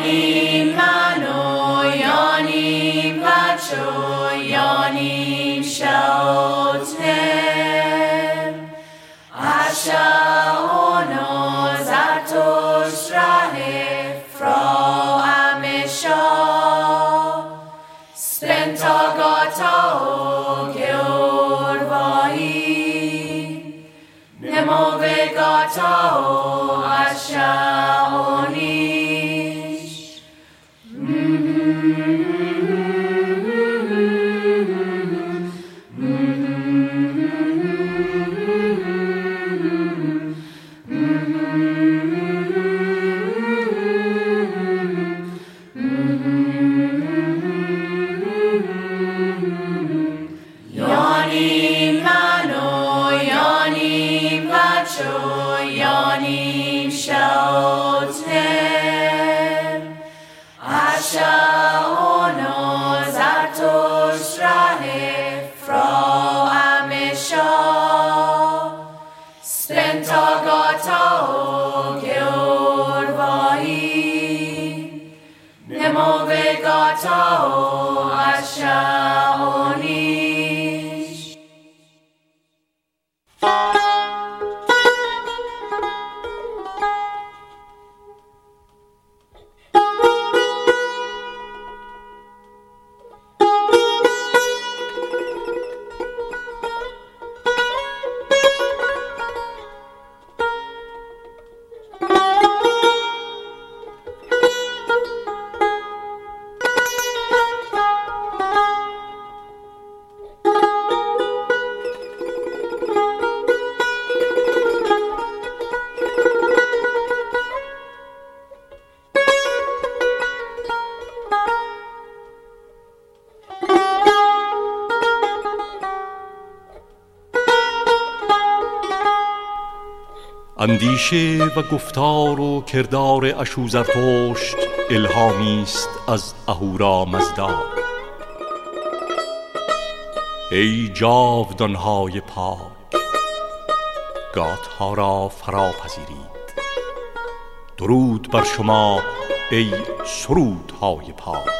یانیم من و یانیم بچه و یانیم شوتم اشعونو زرتوش ره fra amesha spentagata o georvai nemo vegata o ashaonish بچه و یانیم شوتم اشعونو زرتوش ره fra amesha spentagata o georvai nemo vegata o ashaonish اندیشه و گفتار و کردار اشوزرتشت الهامی است از اهورا مزدا ای جاودانهای پاک گاتها را فرا پذیرید درود بر شما ای سرودهای پاک.